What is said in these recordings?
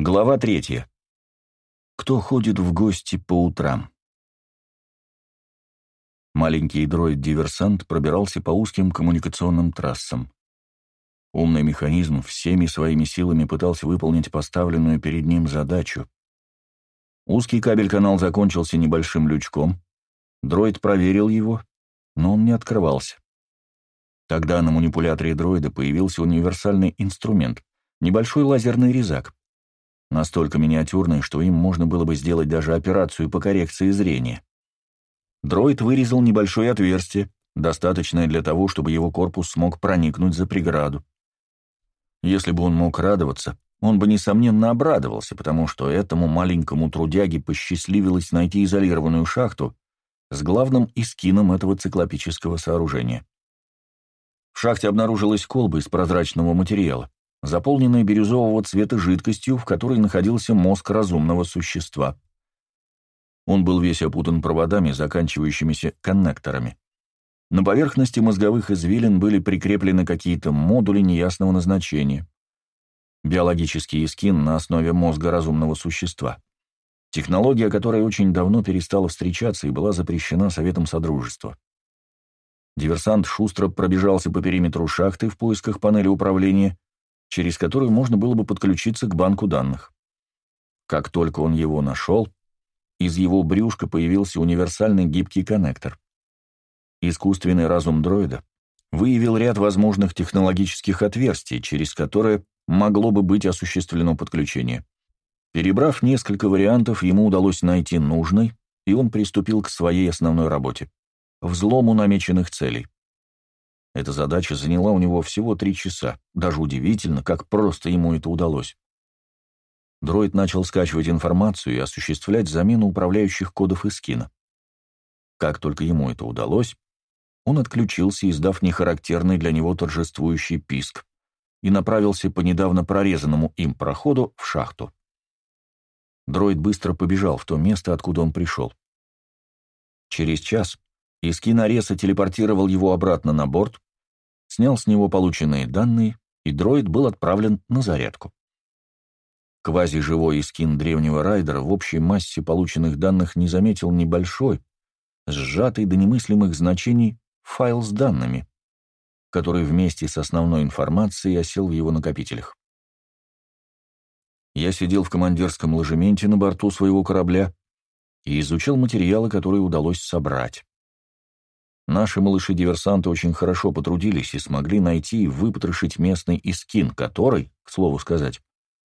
Глава третья. Кто ходит в гости по утрам? Маленький дроид-диверсант пробирался по узким коммуникационным трассам. Умный механизм всеми своими силами пытался выполнить поставленную перед ним задачу. Узкий кабель-канал закончился небольшим лючком. Дроид проверил его, но он не открывался. Тогда на манипуляторе дроида появился универсальный инструмент — небольшой лазерный резак настолько миниатюрные, что им можно было бы сделать даже операцию по коррекции зрения. Дроид вырезал небольшое отверстие, достаточное для того, чтобы его корпус смог проникнуть за преграду. Если бы он мог радоваться, он бы, несомненно, обрадовался, потому что этому маленькому трудяге посчастливилось найти изолированную шахту с главным искином этого циклопического сооружения. В шахте обнаружилась колба из прозрачного материала заполненной бирюзового цвета жидкостью, в которой находился мозг разумного существа. Он был весь опутан проводами, заканчивающимися коннекторами. На поверхности мозговых извилин были прикреплены какие-то модули неясного назначения. Биологический эскин на основе мозга разумного существа. Технология, которая очень давно перестала встречаться и была запрещена Советом Содружества. Диверсант шустро пробежался по периметру шахты в поисках панели управления через которую можно было бы подключиться к банку данных. Как только он его нашел, из его брюшка появился универсальный гибкий коннектор. Искусственный разум дроида выявил ряд возможных технологических отверстий, через которые могло бы быть осуществлено подключение. Перебрав несколько вариантов, ему удалось найти нужный, и он приступил к своей основной работе — взлому намеченных целей. Эта задача заняла у него всего три часа. Даже удивительно, как просто ему это удалось. Дроид начал скачивать информацию и осуществлять замену управляющих кодов из скина. Как только ему это удалось, он отключился, издав нехарактерный для него торжествующий писк, и направился по недавно прорезанному им проходу в шахту. Дроид быстро побежал в то место, откуда он пришел. Через час Искин Ареса телепортировал его обратно на борт, снял с него полученные данные, и дроид был отправлен на зарядку. Квази-живой искин древнего райдера в общей массе полученных данных не заметил небольшой, сжатый до немыслимых значений файл с данными, который вместе с основной информацией осел в его накопителях. Я сидел в командирском ложементе на борту своего корабля и изучал материалы, которые удалось собрать. Наши малыши-диверсанты очень хорошо потрудились и смогли найти и выпотрошить местный искин, который, к слову сказать,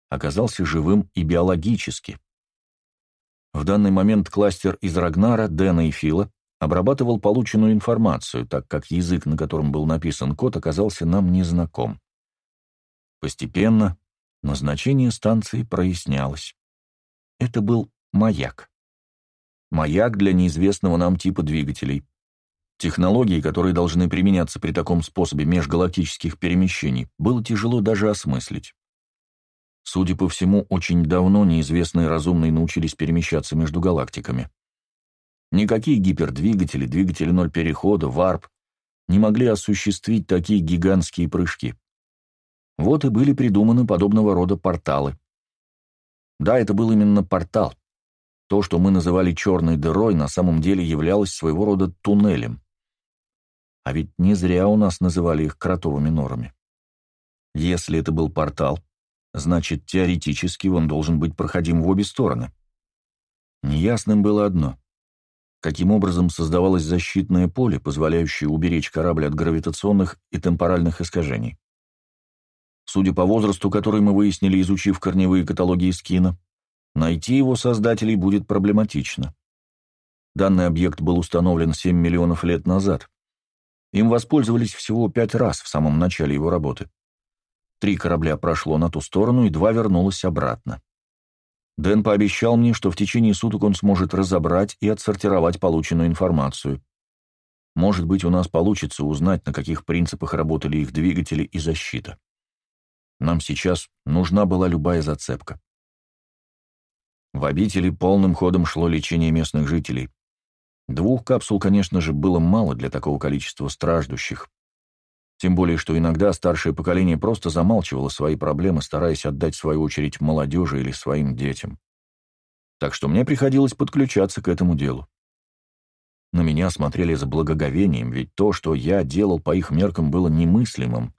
оказался живым и биологически. В данный момент кластер из Рагнара, Дэна и Фила обрабатывал полученную информацию, так как язык, на котором был написан код, оказался нам незнаком. Постепенно назначение станции прояснялось. Это был маяк. Маяк для неизвестного нам типа двигателей. Технологии, которые должны применяться при таком способе межгалактических перемещений, было тяжело даже осмыслить. Судя по всему, очень давно неизвестные разумные научились перемещаться между галактиками. Никакие гипердвигатели, двигатели ноль перехода, варп не могли осуществить такие гигантские прыжки. Вот и были придуманы подобного рода порталы. Да, это был именно портал. То, что мы называли черной дырой, на самом деле являлось своего рода туннелем. А ведь не зря у нас называли их кротовыми норами. Если это был портал, значит, теоретически он должен быть проходим в обе стороны. Неясным было одно. Каким образом создавалось защитное поле, позволяющее уберечь корабль от гравитационных и темпоральных искажений? Судя по возрасту, который мы выяснили, изучив корневые каталоги Скина, найти его создателей будет проблематично. Данный объект был установлен 7 миллионов лет назад, им воспользовались всего пять раз в самом начале его работы. Три корабля прошло на ту сторону, и два вернулось обратно. Дэн пообещал мне, что в течение суток он сможет разобрать и отсортировать полученную информацию. Может быть, у нас получится узнать, на каких принципах работали их двигатели и защита. Нам сейчас нужна была любая зацепка. В обители полным ходом шло лечение местных жителей. Двух капсул, конечно же, было мало для такого количества страждущих. Тем более, что иногда старшее поколение просто замалчивало свои проблемы, стараясь отдать свою очередь молодежи или своим детям. Так что мне приходилось подключаться к этому делу. На меня смотрели с благоговением, ведь то, что я делал по их меркам, было немыслимым.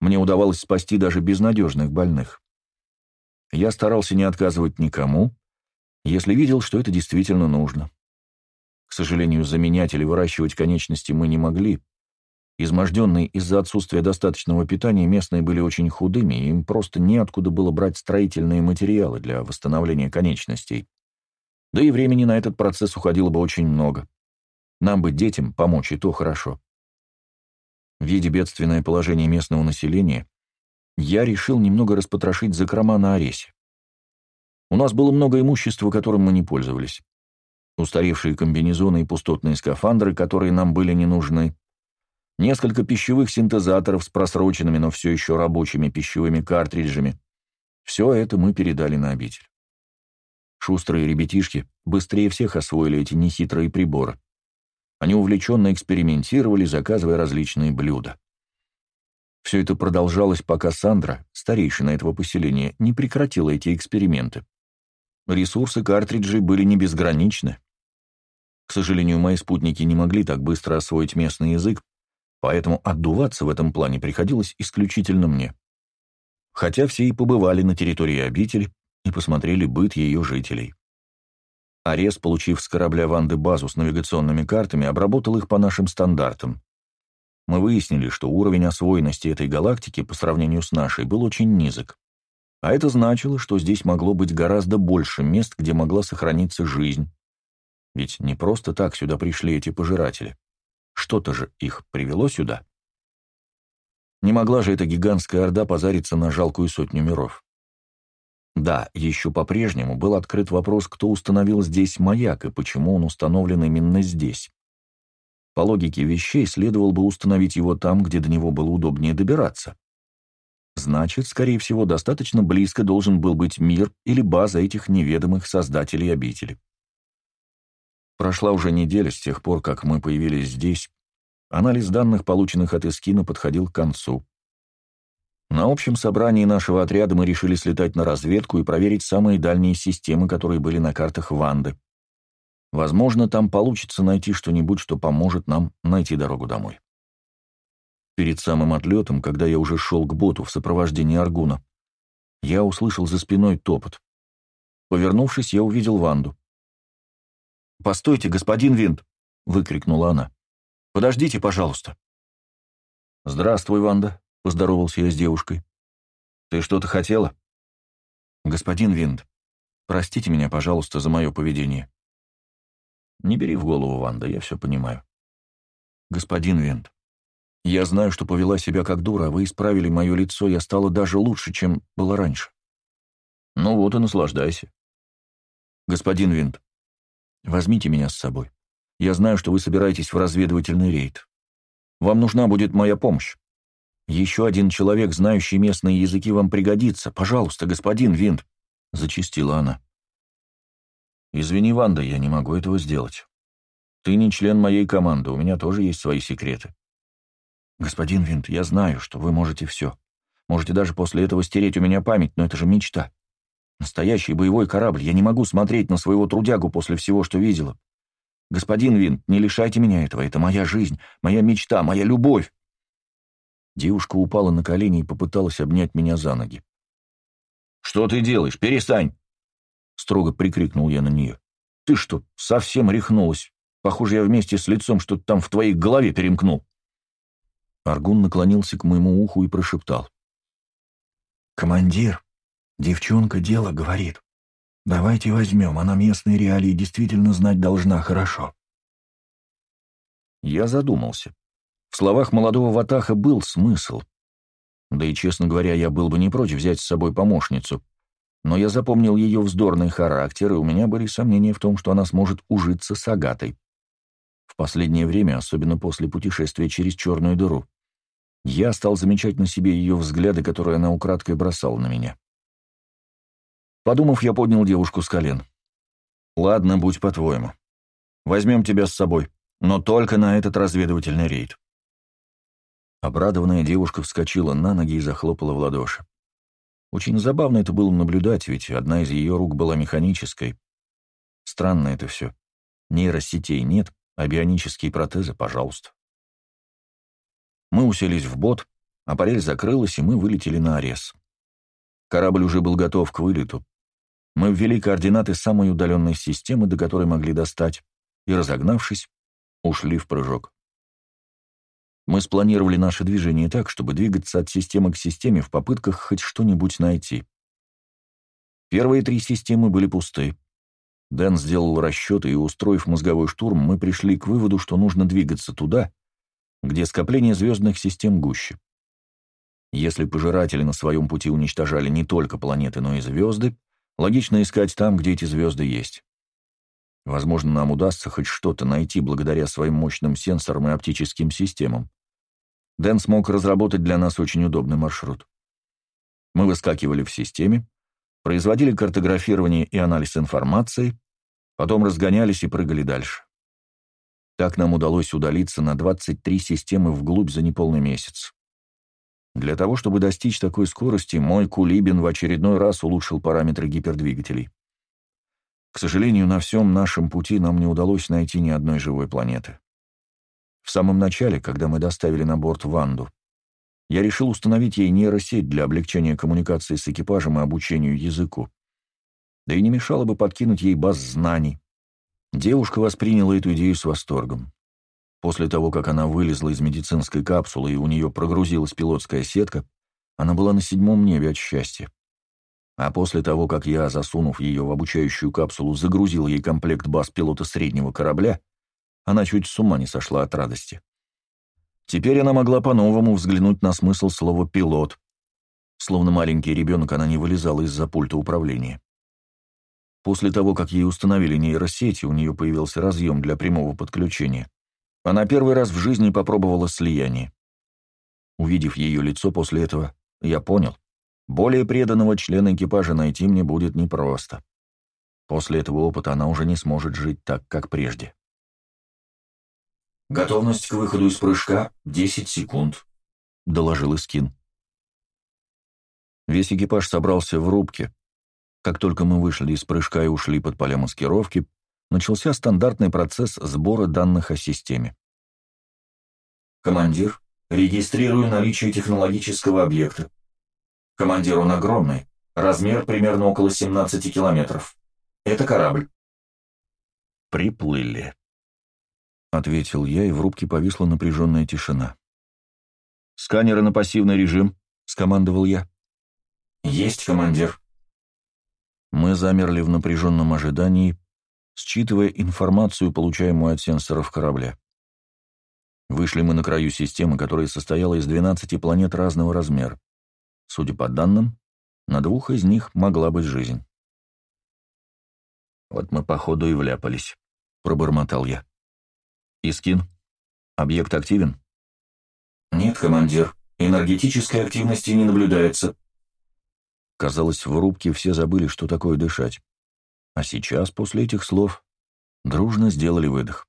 Мне удавалось спасти даже безнадежных больных. Я старался не отказывать никому, если видел, что это действительно нужно. К сожалению, заменять или выращивать конечности мы не могли, Изможденные из-за отсутствия достаточного питания местные были очень худыми, и им просто неоткуда было брать строительные материалы для восстановления конечностей. Да и времени на этот процесс уходило бы очень много. Нам бы детям помочь, и то хорошо. Видя бедственное положение местного населения, я решил немного распотрошить закрома на Аресе. У нас было много имущества, которым мы не пользовались. Устаревшие комбинезоны и пустотные скафандры, которые нам были не нужны, несколько пищевых синтезаторов с просроченными, но все еще рабочими пищевыми картриджами. Все это мы передали на обитель. Шустрые ребятишки быстрее всех освоили эти нехитрые приборы. Они увлеченно экспериментировали, заказывая различные блюда. Все это продолжалось, пока Сандра, старейшина этого поселения, не прекратила эти эксперименты. Ресурсы картриджей были не безграничны. Сожалению, мои спутники не могли так быстро освоить местный язык, поэтому отдуваться в этом плане приходилось исключительно мне. Хотя все и побывали на территории обители и посмотрели быт ее жителей. Арес, получив с корабля Ванды базу с навигационными картами, обработал их по нашим стандартам. Мы выяснили, что уровень освоенности этой галактики по сравнению с нашей был очень низок. А это значило, что здесь могло быть гораздо больше мест, где могла сохраниться жизнь. Ведь не просто так сюда пришли эти пожиратели. Что-то же их привело сюда. Не могла же эта гигантская орда позариться на жалкую сотню миров. Да, еще по-прежнему был открыт вопрос, кто установил здесь маяк и почему он установлен именно здесь. По логике вещей, следовало бы установить его там, где до него было удобнее добираться. Значит, скорее всего, достаточно близко должен был быть мир или база этих неведомых создателей обители. Прошла уже неделя с тех пор, как мы появились здесь. Анализ данных, полученных от Искина, подходил к концу. На общем собрании нашего отряда мы решили слетать на разведку и проверить самые дальние системы, которые были на картах Ванды. Возможно, там получится найти что-нибудь, что поможет нам найти дорогу домой. Перед самым отлетом, когда я уже шел к боту в сопровождении Аргуна, я услышал за спиной топот. Повернувшись, я увидел Ванду. «Постойте, господин Винт!» — выкрикнула она. «Подождите, пожалуйста». «Здравствуй, Ванда», — поздоровался я с девушкой. «Ты что-то хотела?» «Господин Винт, простите меня, пожалуйста, за мое поведение». «Не бери в голову, Ванда, я все понимаю». «Господин Винт, я знаю, что повела себя как дура, а вы исправили мое лицо, я стала даже лучше, чем было раньше». «Ну вот и наслаждайся». «Господин Винт, Возьмите меня с собой. Я знаю, что вы собираетесь в разведывательный рейд. Вам нужна будет моя помощь. Еще один человек, знающий местные языки, вам пригодится. Пожалуйста, господин Винт, — зачистила она. Извини, Ванда, я не могу этого сделать. Ты не член моей команды, у меня тоже есть свои секреты. Господин Винт, я знаю, что вы можете все. Можете даже после этого стереть у меня память, но это же мечта. Настоящий боевой корабль. Я не могу смотреть на своего трудягу после всего, что видела. Господин Винт, не лишайте меня этого. Это моя жизнь, моя мечта, моя любовь. Девушка упала на колени и попыталась обнять меня за ноги. «Что ты делаешь? Перестань!» Строго прикрикнул я на нее. «Ты что, совсем рехнулась? Похоже, я вместе с лицом что-то там в твоей голове перемкнул». Аргун наклонился к моему уху и прошептал. «Командир, Девчонка дело говорит. Давайте возьмем, она местные реалии действительно знать должна хорошо. Я задумался. В словах молодого Ватаха был смысл. Да и, честно говоря, я был бы не против взять с собой помощницу. Но я запомнил ее вздорный характер, и у меня были сомнения в том, что она сможет ужиться с Агатой. В последнее время, особенно после путешествия через черную дыру, я стал замечать на себе ее взгляды, которые она украдкой бросала на меня. Подумав, я поднял девушку с колен. «Ладно, будь по-твоему. Возьмем тебя с собой, но только на этот разведывательный рейд». Обрадованная девушка вскочила на ноги и захлопала в ладоши. Очень забавно это было наблюдать, ведь одна из ее рук была механической. Странно это все. Нейросетей нет, а бионические протезы — пожалуйста. Мы уселись в бот, аппарель закрылась, и мы вылетели на Арес. Корабль уже был готов к вылету. Мы ввели координаты самой удаленной системы, до которой могли достать, и, разогнавшись, ушли в прыжок. Мы спланировали наше движение так, чтобы двигаться от системы к системе в попытках хоть что-нибудь найти. Первые три системы были пусты. Дэн сделал расчеты, и, устроив мозговой штурм, мы пришли к выводу, что нужно двигаться туда, где скопление звездных систем гуще. Если пожиратели на своем пути уничтожали не только планеты, но и звезды, логично искать там, где эти звезды есть. Возможно, нам удастся хоть что-то найти благодаря своим мощным сенсорам и оптическим системам. Дэн смог разработать для нас очень удобный маршрут. Мы выскакивали в системе, производили картографирование и анализ информации, потом разгонялись и прыгали дальше. Так нам удалось удалиться на 23 системы вглубь за неполный месяц. Для того, чтобы достичь такой скорости, мой Кулибин в очередной раз улучшил параметры гипердвигателей. К сожалению, на всем нашем пути нам не удалось найти ни одной живой планеты. В самом начале, когда мы доставили на борт Ванду, я решил установить ей нейросеть для облегчения коммуникации с экипажем и обучению языку. Да и не мешало бы подкинуть ей баз знаний. Девушка восприняла эту идею с восторгом. После того, как она вылезла из медицинской капсулы и у нее прогрузилась пилотская сетка, она была на седьмом небе от счастья. А после того, как я, засунув ее в обучающую капсулу, загрузил ей комплект баз пилота среднего корабля, она чуть с ума не сошла от радости. Теперь она могла по-новому взглянуть на смысл слова «пилот». Словно маленький ребенок, она не вылезала из-за пульта управления. После того, как ей установили нейросети, у нее появился разъем для прямого подключения. Она первый раз в жизни попробовала слияние. Увидев ее лицо после этого, я понял, более преданного члена экипажа найти мне будет непросто. После этого опыта она уже не сможет жить так, как прежде. «Готовность к выходу из прыжка — 10 секунд», — доложил Искин. Весь экипаж собрался в рубке. Как только мы вышли из прыжка и ушли под поля маскировки, начался стандартный процесс сбора данных о системе. «Командир, регистрирую наличие технологического объекта. Командир, он огромный. Размер примерно около 17 километров. Это корабль». «Приплыли», ответил я, и в рубке повисла напряженная тишина. «Сканеры на пассивный режим», — скомандовал я. «Есть, командир». Мы замерли в напряженном ожидании, считывая информацию, получаемую от сенсоров корабля. Вышли мы на краю системы, которая состояла из 12 планет разного размера. Судя по данным, на двух из них могла быть жизнь. «Вот мы, походу, и вляпались», — пробормотал я. Искин, объект активен? Нет, командир. Энергетической активности не наблюдается. Казалось, в рубке все забыли, что такое дышать. А сейчас, после этих слов, дружно сделали выдох.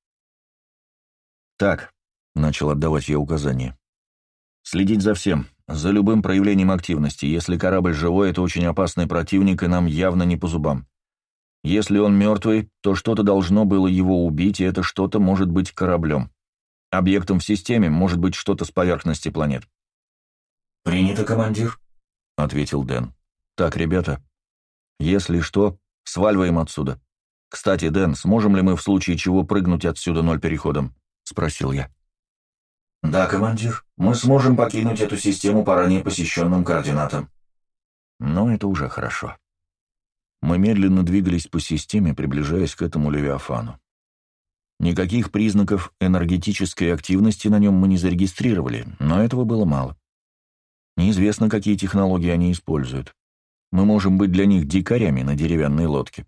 «Так», — начал отдавать я указания, — «следить за всем, за любым проявлением активности. Если корабль живой, это очень опасный противник, и нам явно не по зубам. Если он мертвый, то что-то должно было его убить, и это что-то может быть кораблем. Объектом в системе может быть что-то с поверхности планет. «Принято, командир», — ответил Дэн. «Так, ребята, если что, сваливаем отсюда. Кстати, Дэн, сможем ли мы в случае чего прыгнуть отсюда ноль переходом?» — спросил я. «Да, командир, мы сможем покинуть эту систему по ранее посещенным координатам». «Ну, это уже хорошо». Мы медленно двигались по системе, приближаясь к этому Левиафану. Никаких признаков энергетической активности на нем мы не зарегистрировали, но этого было мало. Неизвестно, какие технологии они используют. Мы можем быть для них дикарями на деревянной лодке.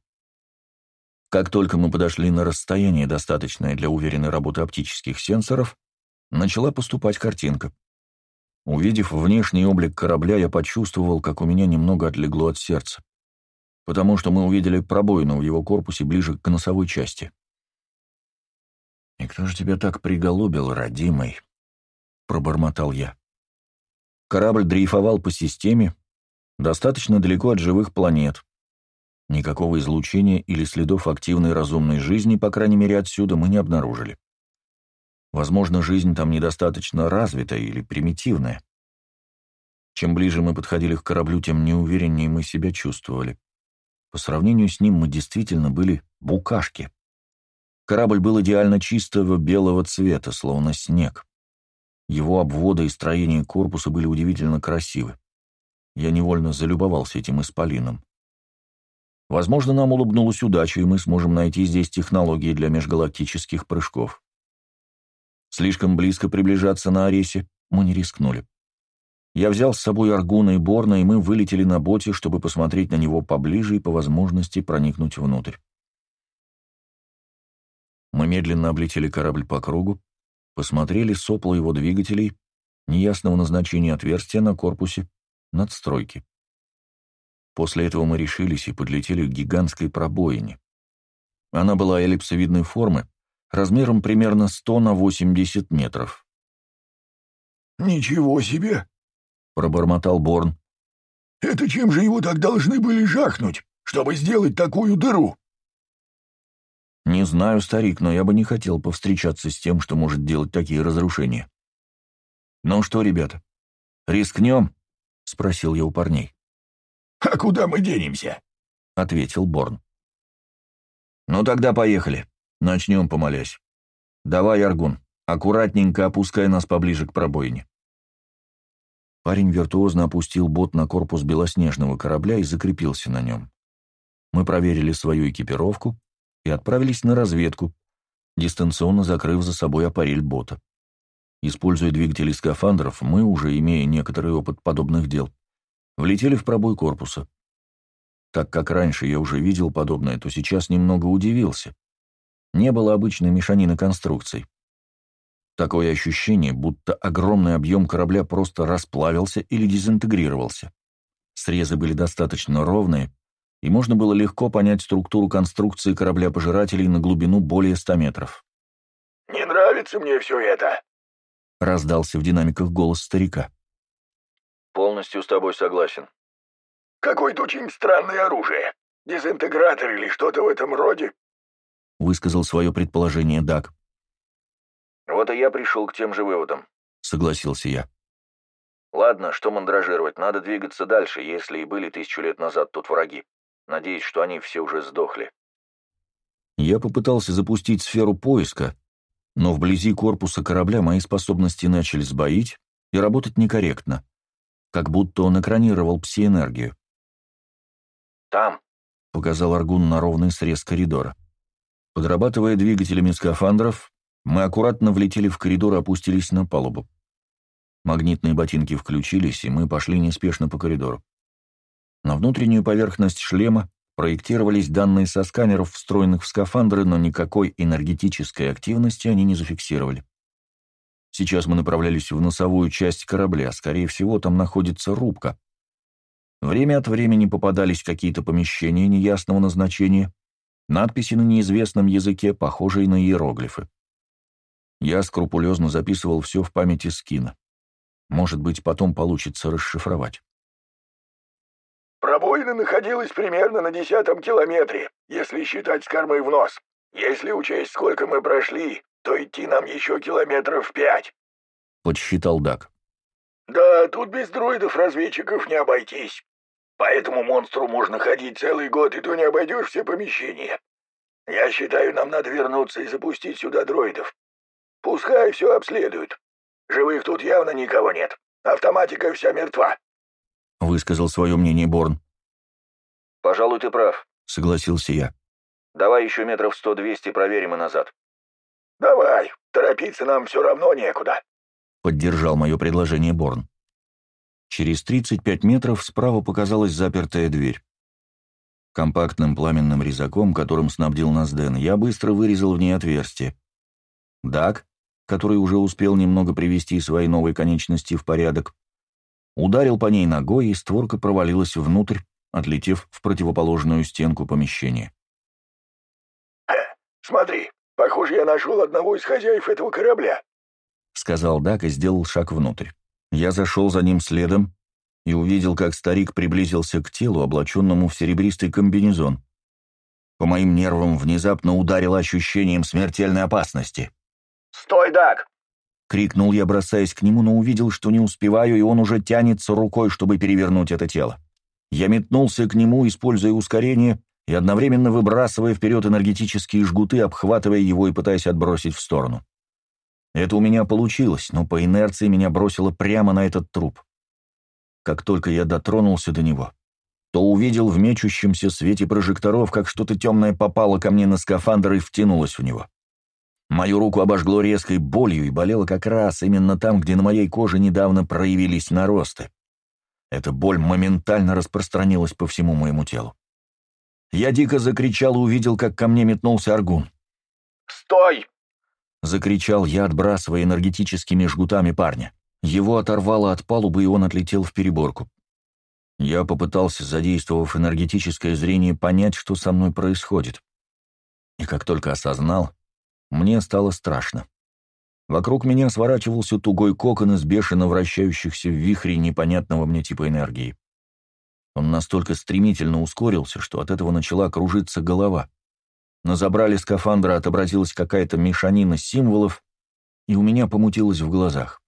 Как только мы подошли на расстояние, достаточное для уверенной работы оптических сенсоров, начала поступать картинка. Увидев внешний облик корабля, я почувствовал, как у меня немного отлегло от сердца потому что мы увидели пробоину в его корпусе ближе к носовой части. «И кто же тебя так приголубил, родимый?» пробормотал я. Корабль дрейфовал по системе, достаточно далеко от живых планет. Никакого излучения или следов активной разумной жизни, по крайней мере отсюда, мы не обнаружили. Возможно, жизнь там недостаточно развитая или примитивная. Чем ближе мы подходили к кораблю, тем неувереннее мы себя чувствовали. По сравнению с ним мы действительно были букашки. Корабль был идеально чистого белого цвета, словно снег. Его обводы и строение корпуса были удивительно красивы. Я невольно залюбовался этим исполином. Возможно, нам улыбнулась удача, и мы сможем найти здесь технологии для межгалактических прыжков. Слишком близко приближаться на Аресе мы не рискнули. Я взял с собой Аргуна и Борна, и мы вылетели на боте, чтобы посмотреть на него поближе и по возможности проникнуть внутрь. Мы медленно облетели корабль по кругу, посмотрели сопла его двигателей, неясного назначения отверстия на корпусе, надстройки. После этого мы решились и подлетели к гигантской пробоине. Она была эллипсовидной формы, размером примерно 100 на 80 метров. «Ничего себе!» — пробормотал Борн. «Это чем же его так должны были жахнуть, чтобы сделать такую дыру?» «Не знаю, старик, но я бы не хотел повстречаться с тем, что может делать такие разрушения». «Ну что, ребята, рискнем?» — спросил я у парней. «А куда мы денемся?» — ответил Борн. «Ну тогда поехали. Начнем, помолясь. Давай, Аргун, аккуратненько опускай нас поближе к пробоине». Парень виртуозно опустил бот на корпус белоснежного корабля и закрепился на нем. Мы проверили свою экипировку, и отправились на разведку, дистанционно закрыв за собой аппарель бота. Используя двигатели скафандров, мы, уже имея некоторый опыт подобных дел, влетели в пробой корпуса. Так как раньше я уже видел подобное, то сейчас немного удивился. Не было обычной мешанины конструкций. Такое ощущение, будто огромный объем корабля просто расплавился или дезинтегрировался. Срезы были достаточно ровные, и можно было легко понять структуру конструкции корабля-пожирателей на глубину более 100 метров. «Не нравится мне все это», — раздался в динамиках голос старика. «Полностью с тобой согласен». «Какое-то очень странное оружие. Дезинтегратор или что-то в этом роде», — высказал свое предположение Даг. «Вот и я пришел к тем же выводам», — согласился я. «Ладно, что мандражировать, надо двигаться дальше, если и были тысячу лет назад тут враги. Надеюсь, что они все уже сдохли. Я попытался запустить сферу поиска, но вблизи корпуса корабля мои способности начали сбоить и работать некорректно, как будто он экранировал пси-энергию. «Там», — показал Аргун на ровный срез коридора. Подрабатывая двигателями скафандров, мы аккуратно влетели в коридор и опустились на палубу. Магнитные ботинки включились, и мы пошли неспешно по коридору. На внутреннюю поверхность шлема проектировались данные со сканеров, встроенных в скафандры, но никакой энергетической активности они не зафиксировали. Сейчас мы направлялись в носовую часть корабля, скорее всего, там находится рубка. Время от времени попадались какие-то помещения неясного назначения, надписи на неизвестном языке, похожие на иероглифы. Я скрупулезно записывал все в памяти скина. Может быть, потом получится расшифровать. Пробоина находилась примерно на десятом километре, если считать с кормы в нос. Если учесть, сколько мы прошли, то идти нам еще километров пять. Подсчитал Дак. Да, тут без дроидов-разведчиков не обойтись. По этому монстру можно ходить целый год, и то не обойдешь все помещения. Я считаю, нам надо вернуться и запустить сюда дроидов. Пускай все обследуют. Живых тут явно никого нет. Автоматика вся мертва. — высказал свое мнение Борн. «Пожалуй, ты прав», — согласился я. «Давай еще метров сто-двести проверим и назад». «Давай, торопиться нам все равно некуда», — поддержал мое предложение Борн. Через 35 метров справа показалась запертая дверь. Компактным пламенным резаком, которым снабдил нас Дэн, я быстро вырезал в ней отверстие. Даг, который уже успел немного привести свои новые конечности в порядок, Ударил по ней ногой, и створка провалилась внутрь, отлетев в противоположную стенку помещения. «Смотри, похоже, я нашел одного из хозяев этого корабля», сказал Дак и сделал шаг внутрь. Я зашел за ним следом и увидел, как старик приблизился к телу, облаченному в серебристый комбинезон. По моим нервам внезапно ударило ощущением смертельной опасности. «Стой, Дак!» — крикнул я, бросаясь к нему, но увидел, что не успеваю, и он уже тянется рукой, чтобы перевернуть это тело. Я метнулся к нему, используя ускорение, и одновременно выбрасывая вперед энергетические жгуты, обхватывая его и пытаясь отбросить в сторону. Это у меня получилось, но по инерции меня бросило прямо на этот труп. Как только я дотронулся до него, то увидел в мечущемся свете прожекторов, как что-то темное попало ко мне на скафандр и втянулось в него. Мою руку обожгло резкой болью и болело как раз именно там, где на моей коже недавно проявились наросты. Эта боль моментально распространилась по всему моему телу. Я дико закричал и увидел, как ко мне метнулся аргун. «Стой!» — закричал я, отбрасывая энергетическими жгутами парня. Его оторвало от палубы, и он отлетел в переборку. Я попытался, задействовав энергетическое зрение, понять, что со мной происходит. И как только осознал, мне стало страшно. Вокруг меня сворачивался тугой кокон из бешено вращающихся в вихре непонятного мне типа энергии. Он настолько стремительно ускорился, что от этого начала кружиться голова. На забрале скафандра отобразилась какая-то мешанина символов, и у меня помутилось в глазах.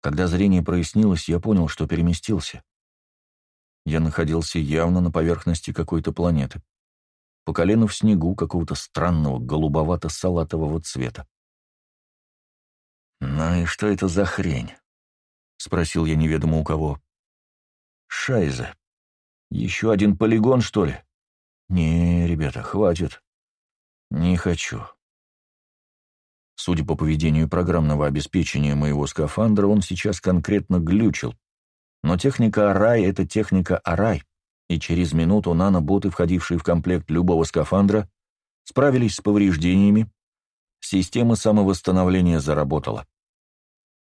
Когда зрение прояснилось, я понял, что переместился. Я находился явно на поверхности какой-то планеты. По колено в снегу какого-то странного голубовато-салатового цвета. «Ну и что это за хрень?» — спросил я неведомо у кого. «Шайза. Еще один полигон, что ли?» «Не, ребята, хватит. Не хочу». Судя по поведению программного обеспечения моего скафандра, он сейчас конкретно глючил, но техника Арай — это техника Арай, и через минуту наноботы, входившие в комплект любого скафандра, справились с повреждениями, система самовосстановления заработала.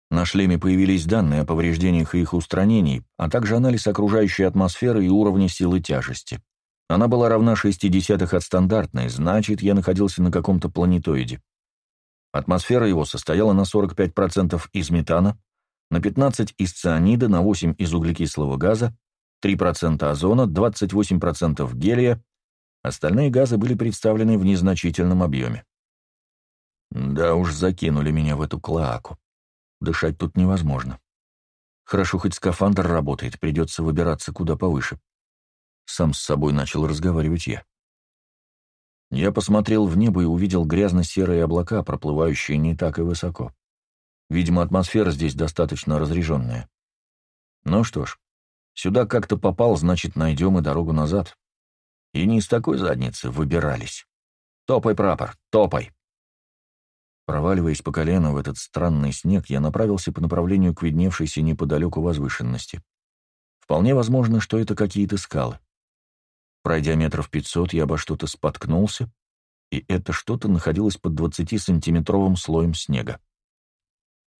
На шлеме появились данные о повреждениях и их устранении, а также анализ окружающей атмосферы и уровня силы тяжести. Она была равна 0,6 от стандартной, значит, я находился на каком-то планетоиде. Атмосфера его состояла на 45% из метана, на 15 из цианида, на 8 из углекислого газа, 3% озона, 28% гелия, остальные газы были представлены в незначительном объеме. Да уж закинули меня в эту клоаку. Дышать тут невозможно. Хорошо, хоть скафандр работает, придется выбираться куда повыше. Сам с собой начал разговаривать я. Я посмотрел в небо и увидел грязно-серые облака, проплывающие не так и высоко. Видимо, атмосфера здесь достаточно разреженная. Ну что ж, сюда как-то попал, значит, найдем и дорогу назад. И не из такой задницы выбирались. Топай, прапор, топай. Проваливаясь по колено в этот странный снег, я направился по направлению к видневшейся неподалеку возвышенности. Вполне возможно, что это какие-то скалы. Пройдя метров пятьсот, я обо что-то споткнулся, и это что-то находилось под 20-сантиметровым слоем снега.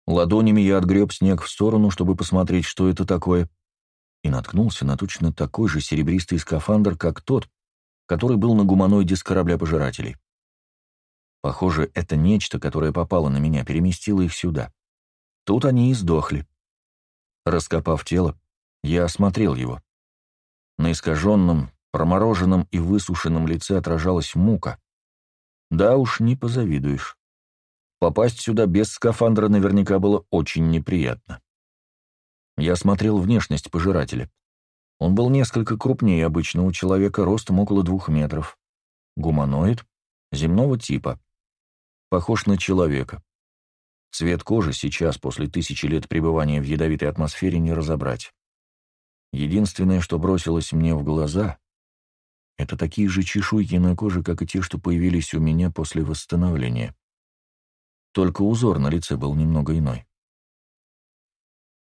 Ладонями я отгреб снег в сторону, чтобы посмотреть, что это такое, и наткнулся на точно такой же серебристый скафандр, как тот, который был на гуманоиде с корабля пожирателей. Похоже, это нечто, которое попало на меня, переместило их сюда. Тут они и сдохли. Раскопав тело, я осмотрел его. На искаженном, промороженном и высушенном лице отражалась мука. Да уж, не позавидуешь. Попасть сюда без скафандра наверняка было очень неприятно. Я смотрел внешность пожирателя. Он был несколько крупнее обычного человека, ростом около двух метров. Гуманоид, земного типа. Похож на человека. Цвет кожи сейчас, после тысячи лет пребывания в ядовитой атмосфере, не разобрать. Единственное, что бросилось мне в глаза, это такие же чешуйки на коже, как и те, что появились у меня после восстановления только узор на лице был немного иной.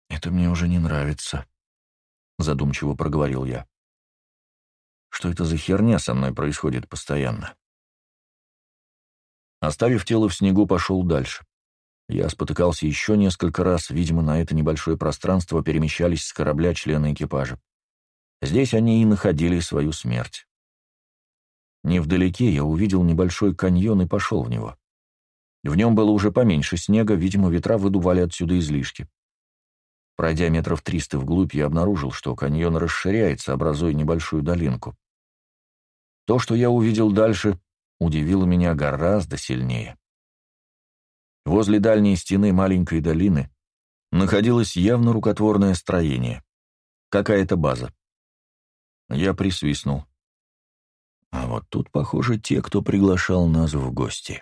«Это мне уже не нравится», — задумчиво проговорил я. «Что это за херня со мной происходит постоянно?» Оставив тело в снегу, пошел дальше. Я спотыкался еще несколько раз, видимо, на это небольшое пространство перемещались с корабля члены экипажа. Здесь они и находили свою смерть. Невдалеке я увидел небольшой каньон и пошел в него. В нем было уже поменьше снега, видимо, ветра выдували отсюда излишки. Пройдя метров триста вглубь, я обнаружил, что каньон расширяется, образуя небольшую долинку. То, что я увидел дальше, удивило меня гораздо сильнее. Возле дальней стены маленькой долины находилось явно рукотворное строение. Какая-то база. Я присвистнул. А вот тут, похоже, те, кто приглашал нас в гости.